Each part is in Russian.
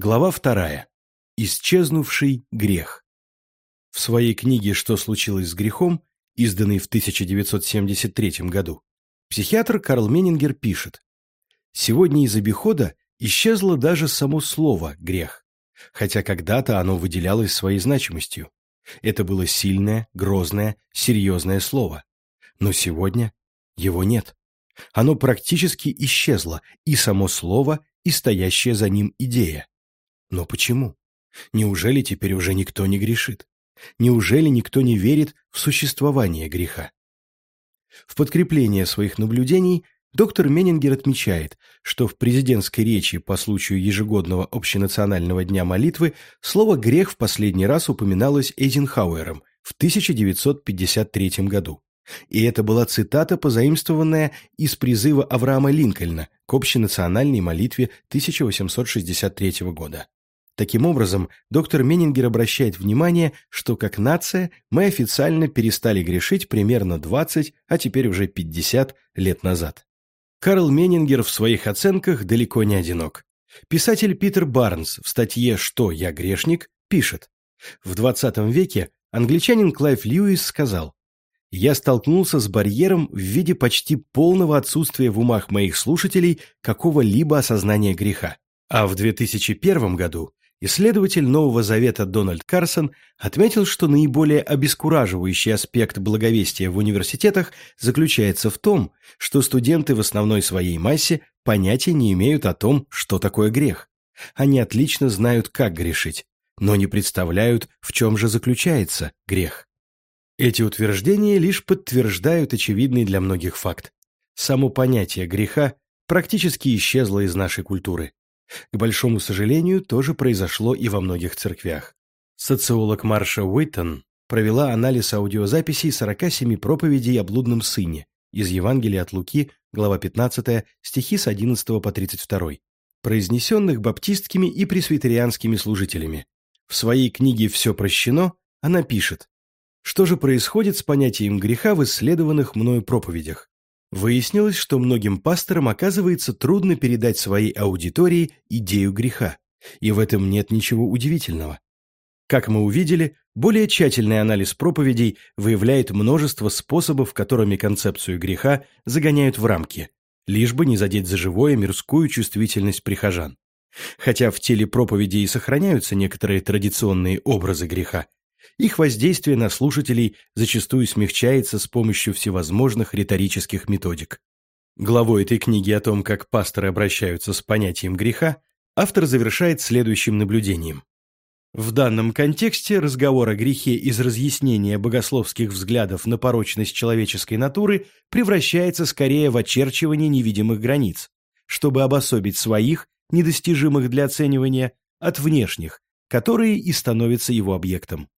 Глава вторая. Исчезнувший грех. В своей книге «Что случилось с грехом», изданной в 1973 году, психиатр Карл Менингер пишет «Сегодня из обихода исчезло даже само слово «грех», хотя когда-то оно выделялось своей значимостью. Это было сильное, грозное, серьезное слово. Но сегодня его нет. Оно практически исчезло, и само слово, и стоящая за ним идея. Но почему? Неужели теперь уже никто не грешит? Неужели никто не верит в существование греха? В подкрепление своих наблюдений доктор Менингер отмечает, что в президентской речи по случаю ежегодного общенационального дня молитвы слово «грех» в последний раз упоминалось Эйзенхауэром в 1953 году. И это была цитата, позаимствованная из призыва Авраама Линкольна к общенациональной молитве 1863 года. Таким образом, доктор Менингер обращает внимание, что как нация мы официально перестали грешить примерно 20, а теперь уже 50 лет назад. Карл Менингер в своих оценках далеко не одинок. Писатель Питер Барнс в статье «Что я грешник» пишет, в 20 веке англичанин Клайв Льюис сказал, «Я столкнулся с барьером в виде почти полного отсутствия в умах моих слушателей какого-либо осознания греха. А в 2001 году Исследователь Нового Завета Дональд Карсон отметил, что наиболее обескураживающий аспект благовестия в университетах заключается в том, что студенты в основной своей массе понятия не имеют о том, что такое грех. Они отлично знают, как грешить, но не представляют, в чем же заключается грех. Эти утверждения лишь подтверждают очевидный для многих факт. Само понятие греха практически исчезло из нашей культуры. К большому сожалению, тоже произошло и во многих церквях. Социолог Марша Уэйтон провела анализ аудиозаписей 47 проповедей о блудном сыне из Евангелия от Луки, глава 15, стихи с 11 по 32, произнесенных баптистскими и пресвитерианскими служителями. В своей книге «Все прощено» она пишет, что же происходит с понятием греха в исследованных мною проповедях. Выяснилось, что многим пасторам оказывается трудно передать своей аудитории идею греха, и в этом нет ничего удивительного. Как мы увидели, более тщательный анализ проповедей выявляет множество способов, которыми концепцию греха загоняют в рамки, лишь бы не задеть за живое мирскую чувствительность прихожан. Хотя в теле проповедей и сохраняются некоторые традиционные образы греха, их воздействие на слушателей зачастую смягчается с помощью всевозможных риторических методик. Главой этой книги о том, как пасторы обращаются с понятием греха, автор завершает следующим наблюдением. В данном контексте разговор о грехе из разъяснения богословских взглядов на порочность человеческой натуры превращается скорее в очерчивание невидимых границ, чтобы обособить своих, недостижимых для оценивания, от внешних, которые и становятся его объектом.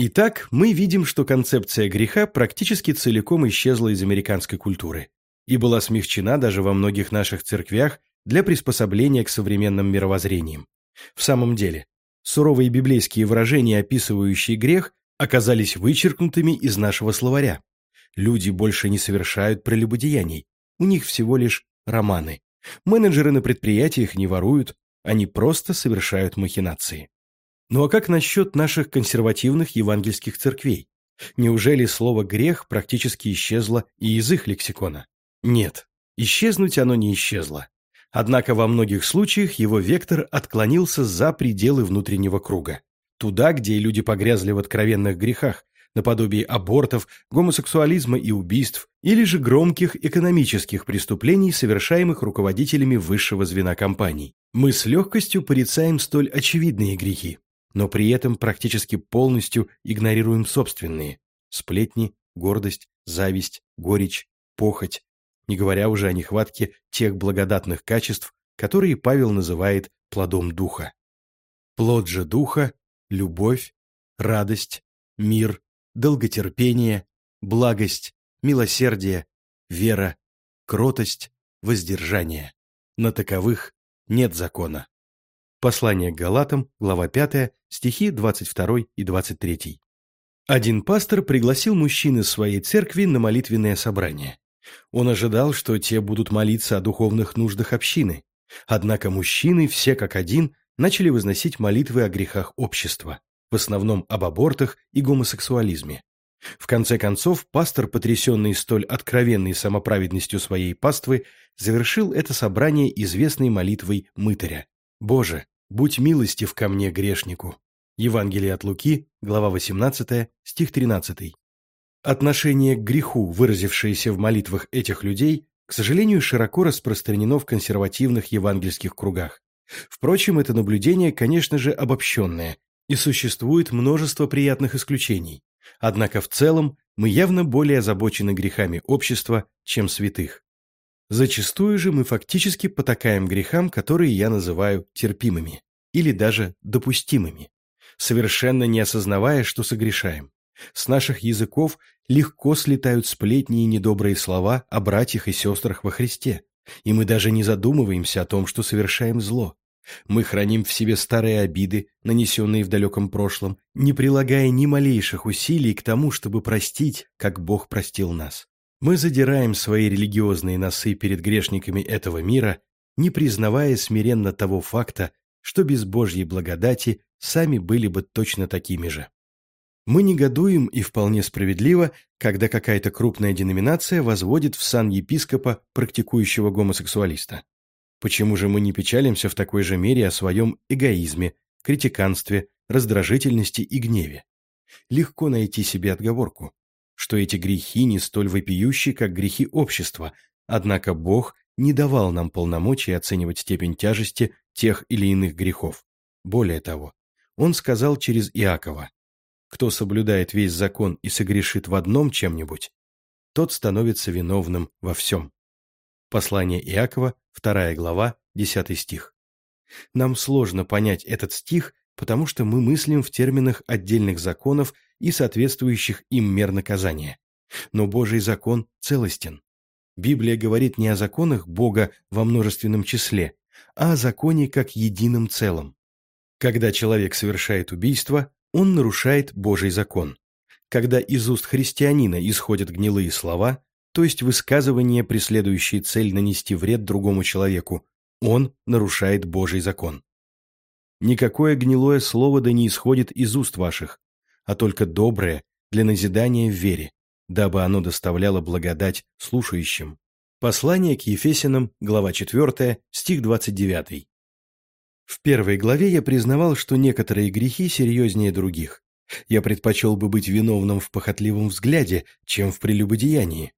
Итак, мы видим, что концепция греха практически целиком исчезла из американской культуры и была смягчена даже во многих наших церквях для приспособления к современным мировоззрениям. В самом деле, суровые библейские выражения, описывающие грех, оказались вычеркнутыми из нашего словаря. Люди больше не совершают прелюбодеяний, у них всего лишь романы. Менеджеры на предприятиях не воруют, они просто совершают махинации. Ну а как насчет наших консервативных евангельских церквей? Неужели слово «грех» практически исчезло и из их лексикона? Нет, исчезнуть оно не исчезло. Однако во многих случаях его вектор отклонился за пределы внутреннего круга. Туда, где люди погрязли в откровенных грехах, наподобие абортов, гомосексуализма и убийств, или же громких экономических преступлений, совершаемых руководителями высшего звена компаний. Мы с легкостью порицаем столь очевидные грехи, но при этом практически полностью игнорируем собственные – сплетни, гордость, зависть, горечь, похоть, не говоря уже о нехватке тех благодатных качеств, которые Павел называет плодом духа. Плод же духа – любовь, радость, мир, долготерпение, благость, милосердие, вера, кротость, воздержание. На таковых нет закона. Послание к Галатам, глава 5, стихи 22 и 23. Один пастор пригласил мужчин из своей церкви на молитвенное собрание. Он ожидал, что те будут молиться о духовных нуждах общины. Однако мужчины, все как один, начали возносить молитвы о грехах общества, в основном об абортах и гомосексуализме. В конце концов, пастор, потрясенный столь откровенной самоправедностью своей паствы, завершил это собрание известной молитвой мытаря. «Боже, будь милостив ко мне, грешнику». Евангелие от Луки, глава 18, стих 13. Отношение к греху, выразившееся в молитвах этих людей, к сожалению, широко распространено в консервативных евангельских кругах. Впрочем, это наблюдение, конечно же, обобщенное, и существует множество приятных исключений. Однако в целом мы явно более озабочены грехами общества, чем святых. Зачастую же мы фактически потакаем грехам, которые я называю терпимыми или даже допустимыми, совершенно не осознавая, что согрешаем. С наших языков легко слетают сплетни и недобрые слова о братьях и сестрах во Христе, и мы даже не задумываемся о том, что совершаем зло. Мы храним в себе старые обиды, нанесенные в далеком прошлом, не прилагая ни малейших усилий к тому, чтобы простить, как Бог простил нас. Мы задираем свои религиозные носы перед грешниками этого мира, не признавая смиренно того факта, что без Божьей благодати сами были бы точно такими же. Мы негодуем и вполне справедливо, когда какая-то крупная деноминация возводит в сан епископа практикующего гомосексуалиста. Почему же мы не печалимся в такой же мере о своем эгоизме, критиканстве, раздражительности и гневе? Легко найти себе отговорку, что эти грехи не столь вопиющие, как грехи общества, однако Бог не давал нам полномочий оценивать степень тяжести тех или иных грехов. Более того, Он сказал через Иакова, «Кто соблюдает весь закон и согрешит в одном чем-нибудь, тот становится виновным во всем». Послание Иакова, 2 глава, 10 стих. Нам сложно понять этот стих, потому что мы мыслим в терминах отдельных законов и соответствующих им мер наказания. Но Божий закон целостен. Библия говорит не о законах Бога во множественном числе, а о законе как едином целом. Когда человек совершает убийство, он нарушает Божий закон. Когда из уст христианина исходят гнилые слова, то есть высказывание, преследующее цель нанести вред другому человеку, он нарушает Божий закон. Никакое гнилое слово да не исходит из уст ваших, а только доброе для назидания в вере, дабы оно доставляло благодать слушающим. Послание к Ефесянам, глава 4, стих 29. В первой главе я признавал, что некоторые грехи серьезнее других. Я предпочел бы быть виновным в похотливом взгляде, чем в прелюбодеянии.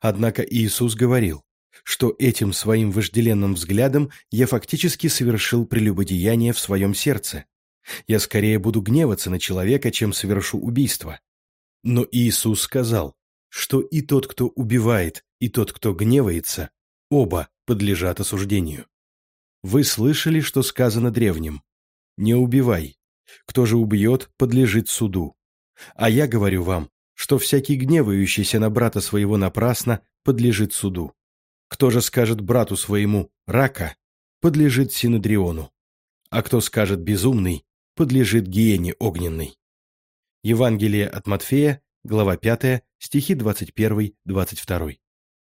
Однако Иисус говорил, что этим своим вожделенным взглядом я фактически совершил прелюбодеяние в своем сердце. Я скорее буду гневаться на человека, чем совершу убийство. Но Иисус сказал, что и тот, кто убивает, и тот, кто гневается, оба подлежат осуждению. Вы слышали, что сказано древним? Не убивай. Кто же убьет, подлежит суду. А я говорю вам, что всякий гневающийся на брата своего напрасно подлежит суду. Кто же скажет брату своему «рака», подлежит синодриону, а кто скажет «безумный», подлежит гиене огненной. Евангелие от Матфея, глава 5, стихи 21-22.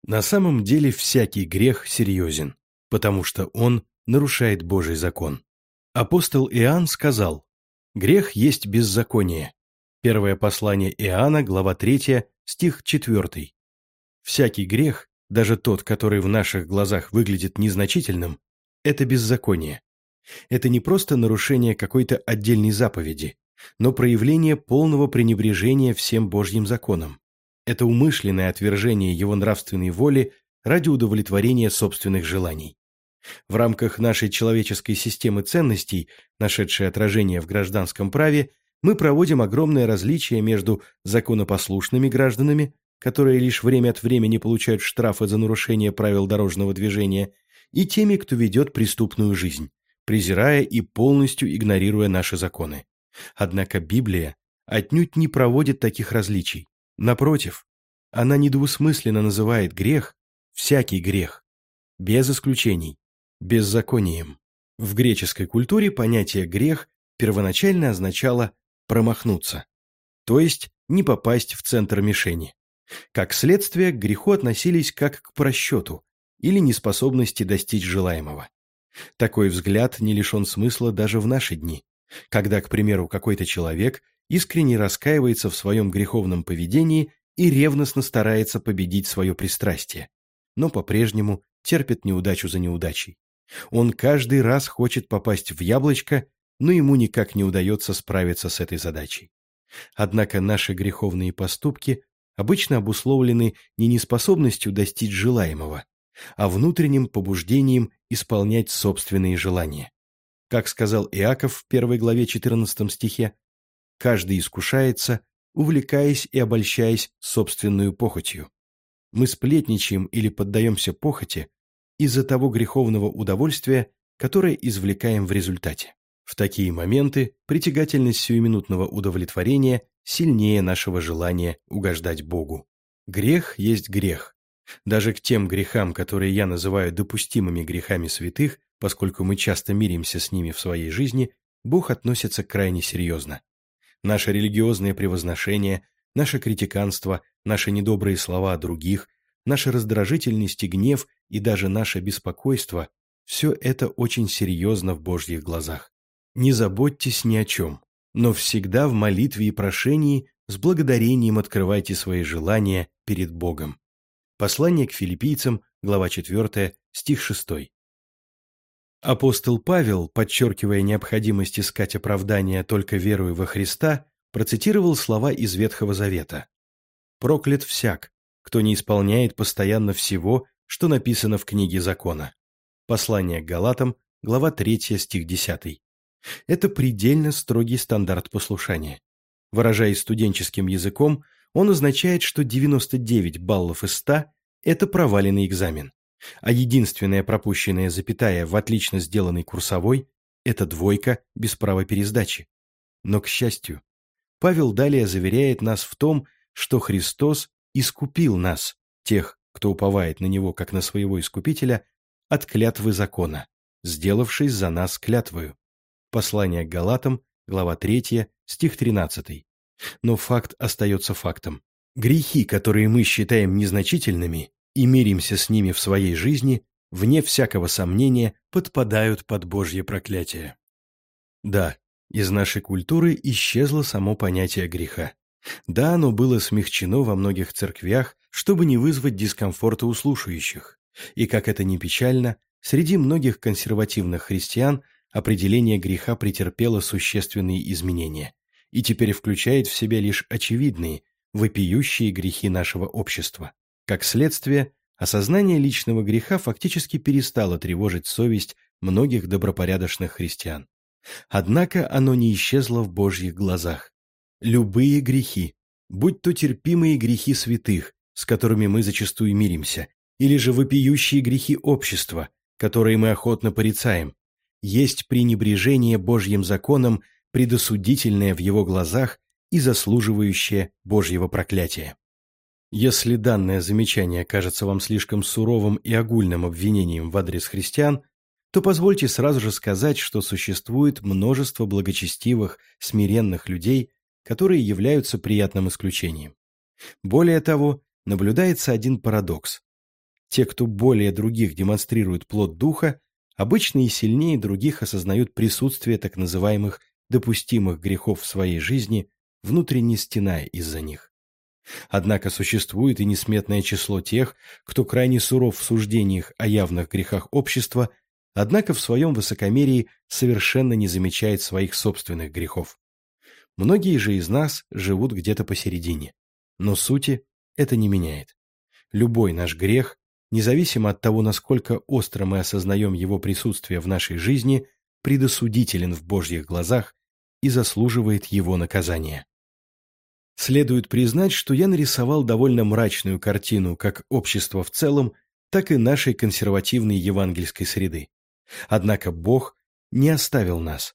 На самом деле всякий грех серьезен, потому что он нарушает Божий закон. Апостол Иоанн сказал, «Грех есть беззаконие, Первое послание Иоанна, глава 3, стих 4. Всякий грех, даже тот, который в наших глазах выглядит незначительным, это беззаконие. Это не просто нарушение какой-то отдельной заповеди, но проявление полного пренебрежения всем Божьим законам. Это умышленное отвержение его нравственной воли ради удовлетворения собственных желаний. В рамках нашей человеческой системы ценностей, нашедшей отражение в гражданском праве, мы проводим огромное различие между законопослушными гражданами, которые лишь время от времени получают штрафы за нарушение правил дорожного движения, и теми, кто ведет преступную жизнь, презирая и полностью игнорируя наши законы. Однако Библия отнюдь не проводит таких различий. Напротив, она недвусмысленно называет грех, всякий грех, без исключений, беззаконием. В греческой культуре понятие «грех» первоначально означало промахнуться, то есть не попасть в центр мишени. Как следствие, к греху относились как к просчету или неспособности достичь желаемого. Такой взгляд не лишен смысла даже в наши дни, когда, к примеру, какой-то человек искренне раскаивается в своем греховном поведении и ревностно старается победить свое пристрастие, но по-прежнему терпит неудачу за неудачей. Он каждый раз хочет попасть в яблочко, но ему никак не удается справиться с этой задачей. Однако наши греховные поступки обычно обусловлены не неспособностью достичь желаемого, а внутренним побуждением исполнять собственные желания. Как сказал Иаков в первой главе 14 стихе, «Каждый искушается, увлекаясь и обольщаясь собственную похотью. Мы сплетничаем или поддаемся похоти из-за того греховного удовольствия, которое извлекаем в результате. В такие моменты притягательность сиюминутного удовлетворения сильнее нашего желания угождать Богу. Грех есть грех. Даже к тем грехам, которые я называю допустимыми грехами святых, поскольку мы часто миримся с ними в своей жизни, Бог относится крайне серьезно. Наше религиозное превозношение, наше критиканство, наши недобрые слова о других, наша раздражительность и гнев и даже наше беспокойство – все это очень серьезно в Божьих глазах. Не заботьтесь ни о чем, но всегда в молитве и прошении с благодарением открывайте свои желания перед Богом. Послание к филиппийцам, глава 4, стих 6. Апостол Павел, подчеркивая необходимость искать оправдания только веруя во Христа, процитировал слова из Ветхого Завета. «Проклят всяк, кто не исполняет постоянно всего, что написано в книге закона». Послание к Галатам, глава 3, стих 10. Это предельно строгий стандарт послушания. Выражаясь студенческим языком, он означает, что 99 баллов из 100 – это проваленный экзамен, а единственная пропущенная запятая в отлично сделанной курсовой – это двойка без права пересдачи. Но, к счастью, Павел далее заверяет нас в том, что Христос искупил нас, тех, кто уповает на Него как на своего искупителя, от клятвы закона, сделавшись за нас клятвою. Послание к Галатам, глава 3, стих 13. Но факт остается фактом. Грехи, которые мы считаем незначительными и миримся с ними в своей жизни, вне всякого сомнения, подпадают под Божье проклятие. Да, из нашей культуры исчезло само понятие греха. Да, оно было смягчено во многих церквях, чтобы не вызвать дискомфорта у слушающих. И, как это ни печально, среди многих консервативных христиан определение греха претерпело существенные изменения и теперь включает в себя лишь очевидные, вопиющие грехи нашего общества. Как следствие, осознание личного греха фактически перестало тревожить совесть многих добропорядочных христиан. Однако оно не исчезло в Божьих глазах. Любые грехи, будь то терпимые грехи святых, с которыми мы зачастую миримся, или же вопиющие грехи общества, которые мы охотно порицаем, есть пренебрежение Божьим законом, предосудительное в его глазах и заслуживающее Божьего проклятия. Если данное замечание кажется вам слишком суровым и огульным обвинением в адрес христиан, то позвольте сразу же сказать, что существует множество благочестивых, смиренных людей, которые являются приятным исключением. Более того, наблюдается один парадокс. Те, кто более других демонстрирует плод духа, обычно и сильнее других осознают присутствие так называемых допустимых грехов в своей жизни, внутренне стеная из-за них. Однако существует и несметное число тех, кто крайне суров в суждениях о явных грехах общества, однако в своем высокомерии совершенно не замечает своих собственных грехов. Многие же из нас живут где-то посередине, но сути это не меняет. Любой наш грех независимо от того, насколько остро мы осознаем его присутствие в нашей жизни, предосудителен в Божьих глазах и заслуживает его наказания. Следует признать, что я нарисовал довольно мрачную картину как общества в целом, так и нашей консервативной евангельской среды. Однако Бог не оставил нас.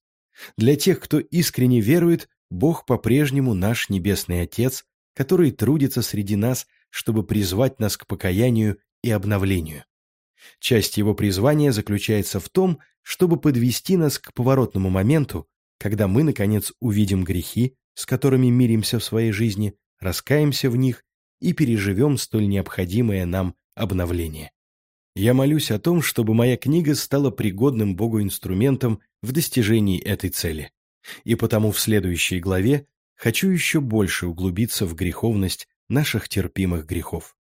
Для тех, кто искренне верует, Бог по-прежнему наш Небесный Отец, который трудится среди нас, чтобы призвать нас к покаянию и обновлению. Часть его призвания заключается в том, чтобы подвести нас к поворотному моменту, когда мы, наконец, увидим грехи, с которыми миримся в своей жизни, раскаемся в них и переживем столь необходимое нам обновление. Я молюсь о том, чтобы моя книга стала пригодным Богу инструментом в достижении этой цели. И потому в следующей главе хочу еще больше углубиться в греховность наших терпимых грехов.